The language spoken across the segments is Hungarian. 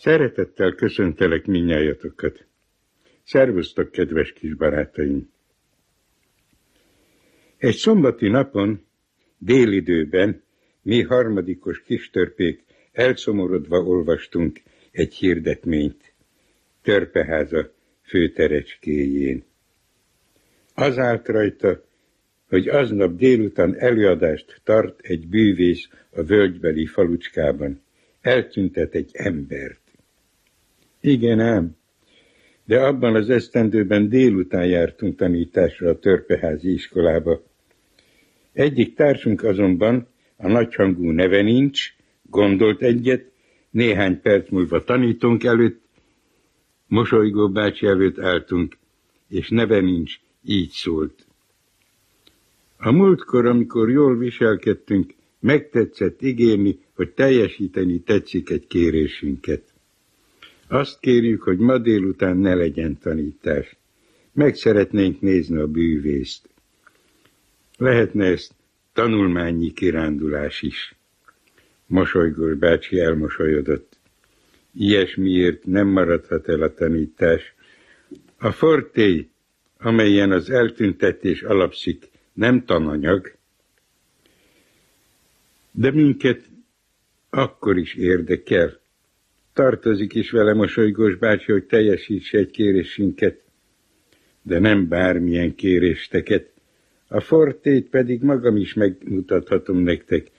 Szeretettel köszöntelek minnyájatokat. Szervusztok, kedves kis barátaim! Egy szombati napon, délidőben, mi harmadikos kistörpék elszomorodva olvastunk egy hirdetményt. Törpeháza főterecskéjén. Az állt rajta, hogy aznap délután előadást tart egy bűvész a völgybeli falucskában. Eltüntet egy embert. Igen ám, de abban az esztendőben délután jártunk tanításra a törpeházi iskolába. Egyik társunk azonban, a nagyhangú neve nincs, gondolt egyet, néhány perc múlva tanítónk előtt, mosolygó bácsi előtt álltunk, és neve nincs, így szólt. A múltkor, amikor jól viselkedtünk, megtetszett ígérni, hogy teljesíteni tetszik egy kérésünket. Azt kérjük, hogy ma délután ne legyen tanítás. Meg szeretnénk nézni a bűvészt. Lehetne ezt tanulmányi kirándulás is. Mosolygós bácsi elmosolyodott. Ilyesmiért nem maradhat el a tanítás. A fortély, amelyen az eltüntetés alapszik, nem tananyag, de minket akkor is érdekel. Tartozik is vele mosolygós bácsi, hogy teljesítse egy kérésünket, de nem bármilyen kérésteket. A fortét pedig magam is megmutathatom nektek,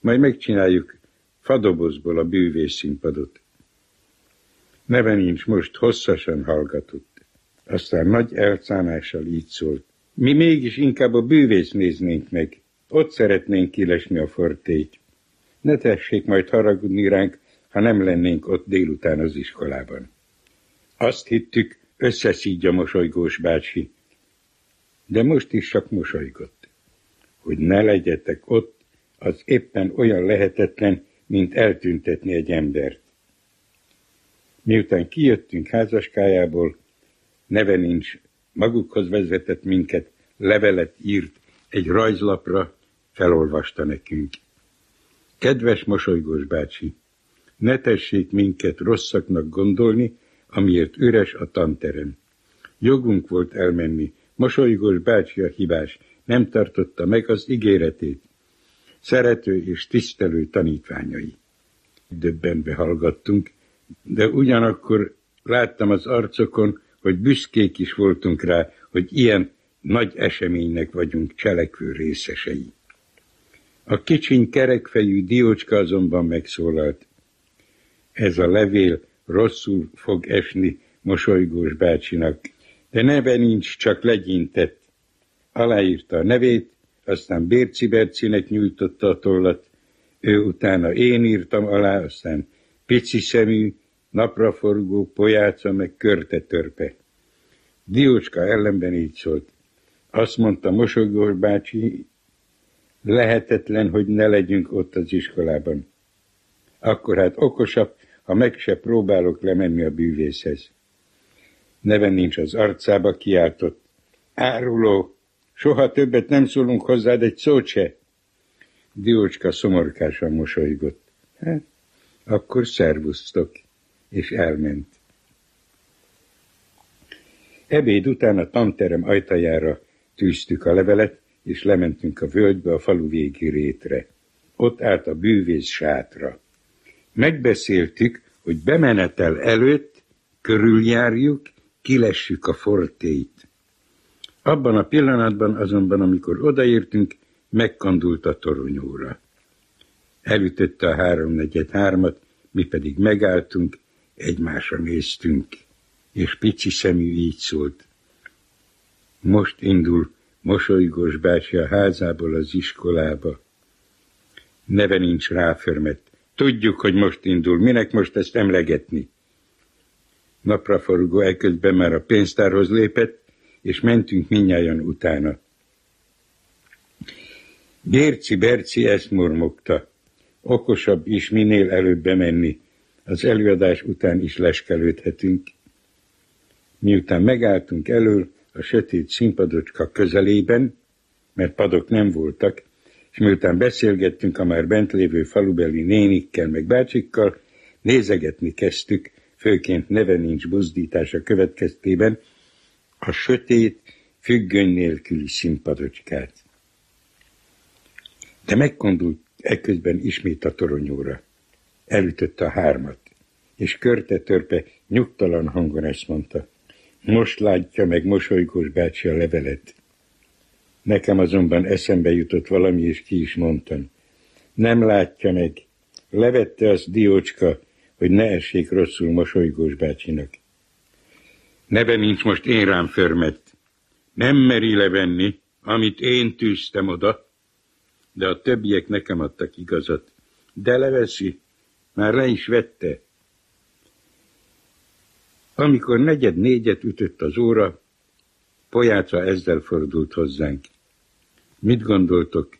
majd megcsináljuk fadobozból a bűvés színpadot. Neve nincs most hosszasan hallgatott. Aztán nagy elszánással így szólt. Mi mégis inkább a bűvész néznénk meg. Ott szeretnénk kilesni a fortét. Ne tessék majd haragudni ránk, ha nem lennénk ott délután az iskolában. Azt hittük, összeszídja mosolygós bácsi. De most is csak mosolygott. Hogy ne legyetek ott, az éppen olyan lehetetlen, mint eltüntetni egy embert. Miután kijöttünk házaskájából, neve nincs, magukhoz vezetett minket, levelet írt egy rajzlapra, felolvasta nekünk. Kedves mosolygós bácsi, ne tessék minket rosszaknak gondolni, amiért üres a tanterem. Jogunk volt elmenni, mosolygós bácsi a hibás, nem tartotta meg az ígéretét. Szerető és tisztelő tanítványai. Döbbenve hallgattunk, de ugyanakkor láttam az arcokon, hogy büszkék is voltunk rá, hogy ilyen nagy eseménynek vagyunk cselekvő részesei. A kicsiny kerekfejű diócska azonban megszólalt. Ez a levél rosszul fog esni mosolygós bácsinak, de neve nincs, csak legyintett. Aláírta a nevét, aztán Bérci Bercinek nyújtotta a tollat, ő utána én írtam alá, aztán pici szemű, napraforgó, pojáca, meg körte törpe. Diócska ellenben így szólt. Azt mondta Mosolygós bácsi, lehetetlen, hogy ne legyünk ott az iskolában. Akkor hát okosabb, ha meg se próbálok lemenni a bűvészhez. Neve nincs az arcába, kiáltott. Áruló, soha többet nem szólunk hozzád egy szót se. Diócska szomorkásan mosolygott. Hát, akkor szervusztok, és elment. Ebéd után a tanterem ajtajára tűztük a levelet, és lementünk a völgybe a falu végi rétre. Ott állt a bűvész sátra. Megbeszéltük, hogy bemenetel előtt körüljárjuk, kilessük a fortét. Abban a pillanatban azonban, amikor odaértünk, megkandult a toronyóra. Elütötte a háromnegyed hármat, mi pedig megálltunk, egymásra néztünk, és pici szemű így szólt. Most indul mosolygós bácsi a házából az iskolába. Neve nincs ráförmet. Tudjuk, hogy most indul. Minek most ezt emlegetni? Napraforgó elközben már a pénztárhoz lépett, és mentünk minnyáján utána. Gérci Berci ezt mormogta. Okosabb is minél előbb bemenni. Az előadás után is leskelődhetünk. Miután megálltunk elől, a sötét színpadocska közelében, mert padok nem voltak, és miután beszélgettünk a már bent lévő falubeli nénikkel meg bácsikkal, nézegetni kezdtük, főként neve nincs buzdítása következtében, a sötét, függöny nélküli színpadocskát. De megkondult ekközben ismét a toronyóra. Elütötte a hármat, és körte törpe nyugtalan hangon ezt mondta. Most látja meg mosolygós bácsi a levelet. Nekem azonban eszembe jutott valami, és ki is mondtam. Nem látja meg. Levette az diócska, hogy ne essék rosszul mosolygós bácsinak. Neve nincs most én rám förmett. Nem meri levenni, amit én tűztem oda, de a többiek nekem adtak igazat. De leveszi, már le is vette. Amikor negyed négyet ütött az óra, Pojáca ezzel fordult hozzánk. Mit gondoltok?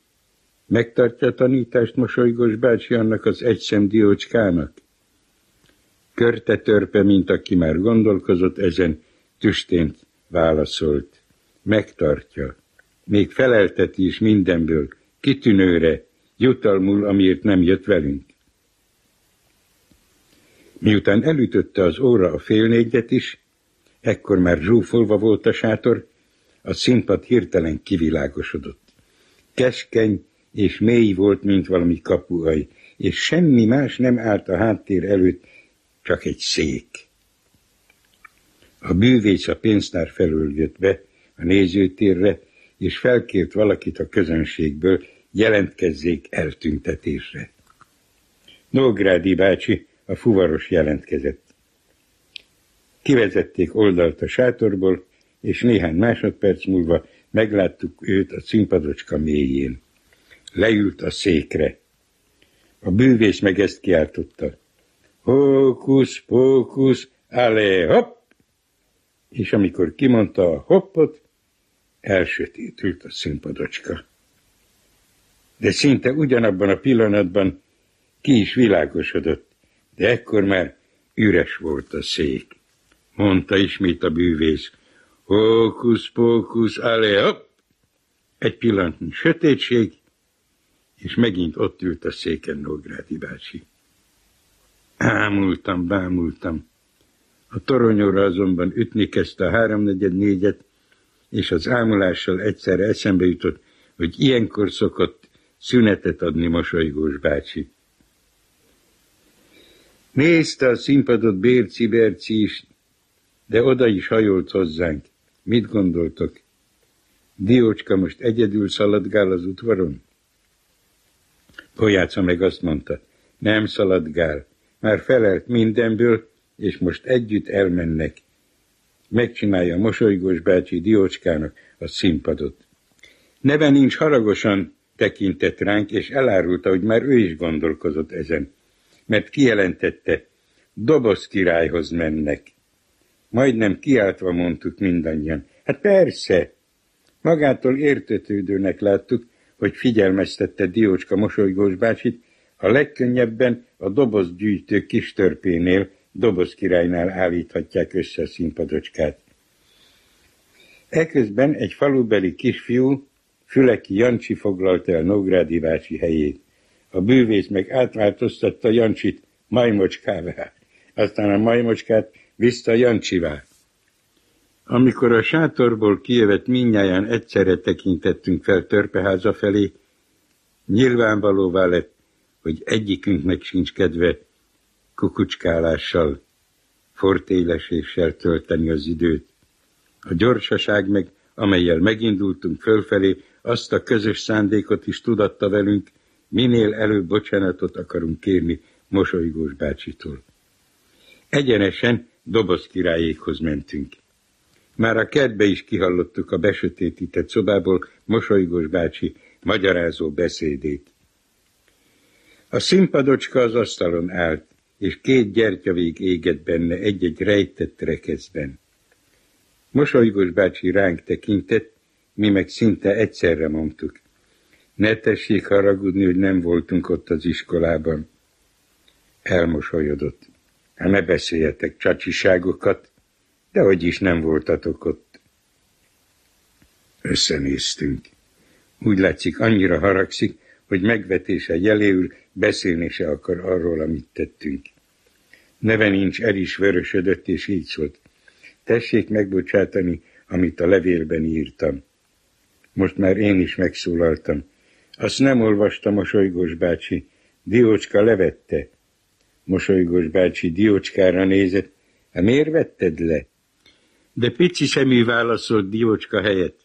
Megtartja a tanítást mosolygós bácsi annak az egyszem diócskának? Körte törpe, mint aki már gondolkozott ezen, tüstént válaszolt. Megtartja. Még felelteti is mindenből, kitűnőre, jutalmul, amiért nem jött velünk. Miután elütötte az óra a fél négyet is, ekkor már zsúfolva volt a sátor, a színpad hirtelen kivilágosodott. Keskeny és mély volt, mint valami kapuaj, és semmi más nem állt a háttér előtt, csak egy szék. A bűvész a pénztár felől jött be a nézőtérre, és felkért valakit a közönségből, jelentkezzék eltüntetésre. Nógrádi bácsi, a fuvaros jelentkezett. Kivezették oldalt a sátorból, és néhány másodperc múlva megláttuk őt a színpadocska mélyén. Leült a székre. A bűvész meg ezt kiáltotta. Hókusz, pókusz, alé, hopp! És amikor kimondta a hoppot, elsötétült a színpadocska. De szinte ugyanabban a pillanatban ki is világosodott, de ekkor már üres volt a szék. Mondta ismét a bűvész, hókusz, pókusz, alé, hopp! Egy pillanatnyi sötétség, és megint ott ült a széken Nógrádi bácsi. Ámultam, bámultam. A toronyóra azonban ütni kezdte a háromnegyed négyet, és az ámulással egyszerre eszembe jutott, hogy ilyenkor szokott szünetet adni mosolygós bácsi. Nézte a színpadot Bérci Berci is, de oda is hajolt hozzánk. Mit gondoltok? Diócska most egyedül szaladgál az udvaron? Pojáca meg azt mondta, nem szaladgál, már felelt mindenből, és most együtt elmennek. Megcsinálja a mosolygós bácsi Diócskának a színpadot. Neve nincs haragosan tekintett ránk, és elárulta, hogy már ő is gondolkozott ezen, mert kijelentette, doboz királyhoz mennek. Majdnem kiáltva mondtuk mindannyian. Hát persze, magától értetődőnek láttuk, hogy figyelmeztette Diócska mosolygós bácsit, a legkönnyebben a dobozgyűjtő kis törpénél, dobozkirálynál állíthatják össze a színpadocskát. Eközben egy falubeli kisfiú, Füleki Jancsi foglalta el Nógrádi bácsi helyét. A bűvész meg átváltoztatta Jancsit majmocskává, aztán a majmocskát vissza Jancsivá. Amikor a sátorból kijövett minnyáján egyszerre tekintettünk fel törpeháza felé, nyilvánvalóvá lett, hogy egyikünknek sincs kedve kukucskálással, fortéleséssel tölteni az időt. A gyorsaság meg, amelyel megindultunk fölfelé, azt a közös szándékot is tudatta velünk, minél előbb bocsánatot akarunk kérni mosolygós bácsitól. Egyenesen doboz királyékhoz mentünk. Már a kertbe is kihallottuk a besötétített szobából mosolygós bácsi magyarázó beszédét. A színpadocska az asztalon állt, és két gyertyavég égett benne egy-egy rejtett rekeszben. Mosolygós bácsi ránk tekintett, mi meg szinte egyszerre mondtuk. Ne tessék haragudni, hogy nem voltunk ott az iskolában. Elmosolyodott. Hát ne beszéljetek csacsiságokat, de hogy is nem voltatok ott. Összenéztünk. Úgy látszik, annyira haragszik, hogy megvetése jeléül beszélni se akar arról, amit tettünk. Neve nincs, el is vörösödött, és így szólt. Tessék megbocsátani, amit a levélben írtam. Most már én is megszólaltam. Azt nem olvastam, Mosolygós bácsi. Diócska levette. Mosolygós bácsi Diócskára nézett. Hát miért vetted le? De pici semmi válaszolt Diócska helyett.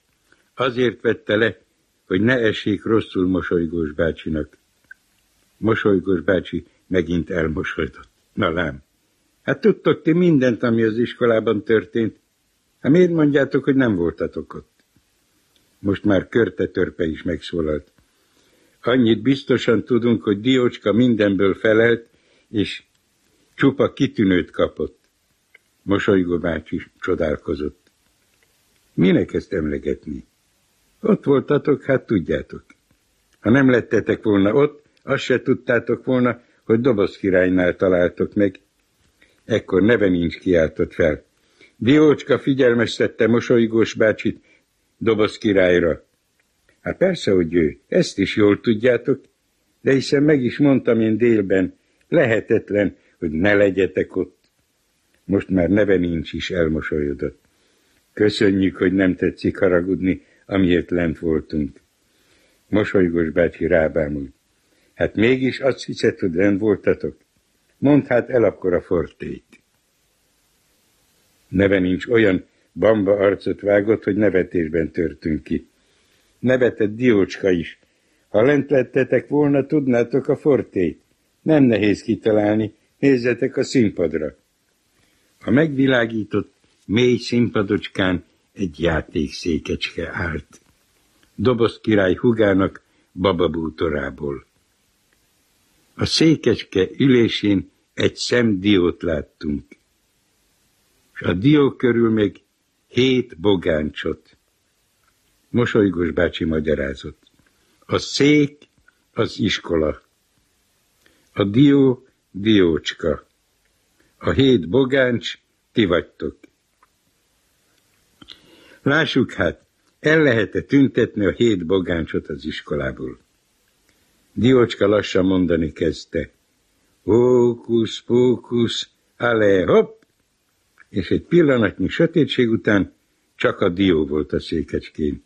Azért vette le, hogy ne essék rosszul Mosolygós bácsinak. Mosolygós bácsi megint elmosolyodott. Na lám, hát tudtok ti mindent, ami az iskolában történt. Hát miért mondjátok, hogy nem voltatok ott? Most már körte törpe is megszólalt. Annyit biztosan tudunk, hogy Diócska mindenből felelt, és csupa kitűnőt kapott. Mosolygó bácsi csodálkozott. Minek ezt emlegetni? Ott voltatok, hát tudjátok. Ha nem lettetek volna ott, azt se tudtátok volna, hogy Doboz királynál találtok meg. Ekkor neve nincs kiáltott fel. Diócska figyelmeztette mosolygós bácsit Doboz királyra. Hát persze, hogy ő, ezt is jól tudjátok, de hiszen meg is mondtam én délben, lehetetlen, hogy ne legyetek ott. Most már neve nincs is elmosolyodott. Köszönjük, hogy nem tetszik haragudni, amiért lent voltunk. Mosolygós bácsi rábámult. Hát mégis azt hiszed, hogy lent voltatok? Mondd hát el akkor a fortét. Neve nincs olyan bamba arcot vágott, hogy nevetésben törtünk ki. Nevetett Diócska is. Ha lent lettetek volna, tudnátok a fortét. Nem nehéz kitalálni, nézzetek a színpadra. A megvilágított, mély színpadocskán egy játékszékecske állt. Doboz király hugának bababútorából. A székecske ülésén egy szemdiót láttunk, és a dió körül még hét bogáncsot. Mosolygós bácsi magyarázott. A szék az iskola, a dió diócska, a hét bogáncs ti vagytok. Lássuk hát, el lehet-e tüntetni a hét bogáncsot az iskolából? Diócska lassan mondani kezdte. Hókusz, pókusz, ale, hopp! És egy pillanatnyi sötétség után csak a dió volt a székecskén.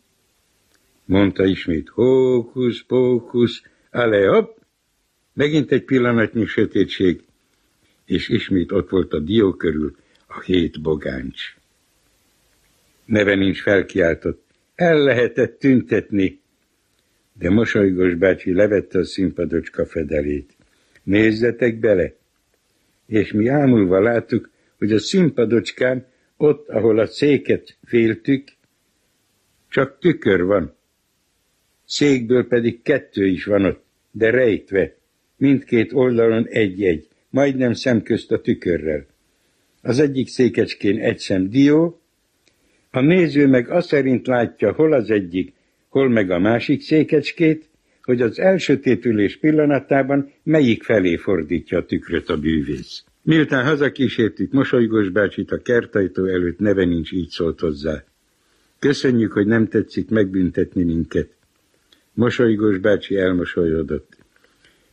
Mondta ismét, hókusz, pókusz, ale, hopp! Megint egy pillanatnyi sötétség, és ismét ott volt a dió körül a hét bogáncs. Neve nincs felkiáltott. El lehetett tüntetni, de mosolygós bácsi levette a színpadocska fedelét. Nézzetek bele! És mi ámulva láttuk, hogy a színpadocskán, ott, ahol a széket féltük, csak tükör van. Székből pedig kettő is van ott, de rejtve, mindkét oldalon egy-egy, majdnem szemközt a tükörrel. Az egyik székecskén egy szem dió, a néző meg azt szerint látja, hol az egyik, hol meg a másik székecskét, hogy az elsötétülés pillanatában melyik felé fordítja a tükröt a bűvész. Miután hazakísértük mosolygós bácsit a kertajtó előtt neve nincs így szólt hozzá. Köszönjük, hogy nem tetszik megbüntetni minket. Mosolygós bácsi elmosolyodott.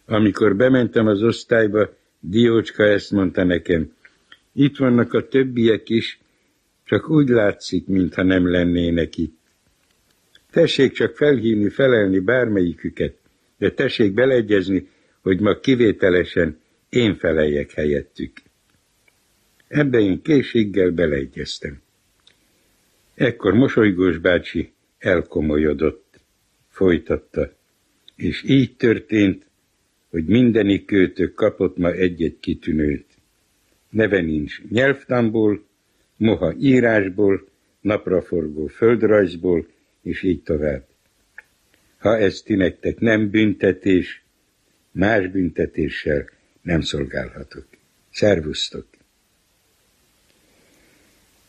Amikor bementem az osztályba, Diócska ezt mondta nekem. Itt vannak a többiek is, csak úgy látszik, mintha nem lennének itt. Tessék csak felhívni, felelni bármelyiküket, de tessék beleegyezni, hogy ma kivételesen én feleljek helyettük. Ebbe én készséggel beleegyeztem. Ekkor mosolygós bácsi elkomolyodott, folytatta, és így történt, hogy mindenik költő kapott ma egy-egy kitűnőt. Neve nincs nyelvtamból, moha írásból, napraforgó földrajzból, és így tovább. Ha ez ti nektek nem büntetés, más büntetéssel nem szolgálhatok. Szervusztok!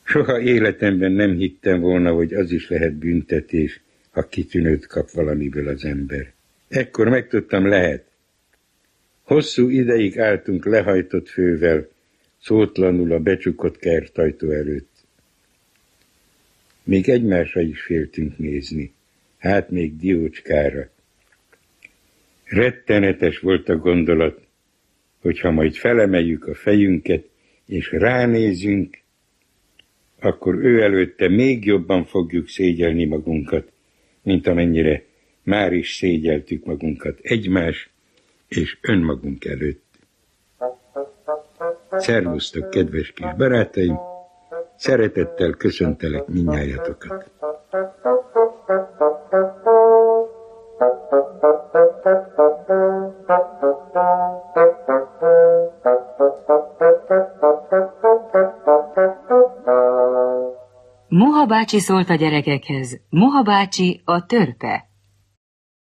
Soha életemben nem hittem volna, hogy az is lehet büntetés, ha kitűnőt kap valamiből az ember. Ekkor megtudtam, lehet. Hosszú ideig álltunk lehajtott fővel, szótlanul a becsukott kertajtó előtt. Még egymásra is féltünk nézni, hát még diócskára. Rettenetes volt a gondolat, hogyha majd felemeljük a fejünket, és ránézünk, akkor ő előtte még jobban fogjuk szégyelni magunkat, mint amennyire már is szégyeltük magunkat egymás és önmagunk előtt. Szervusztok, kedves kis barátaim! Szeretettel köszöntelek minnyájatokat! Moha bácsi szólt a gyerekekhez, Moha bácsi a törpe.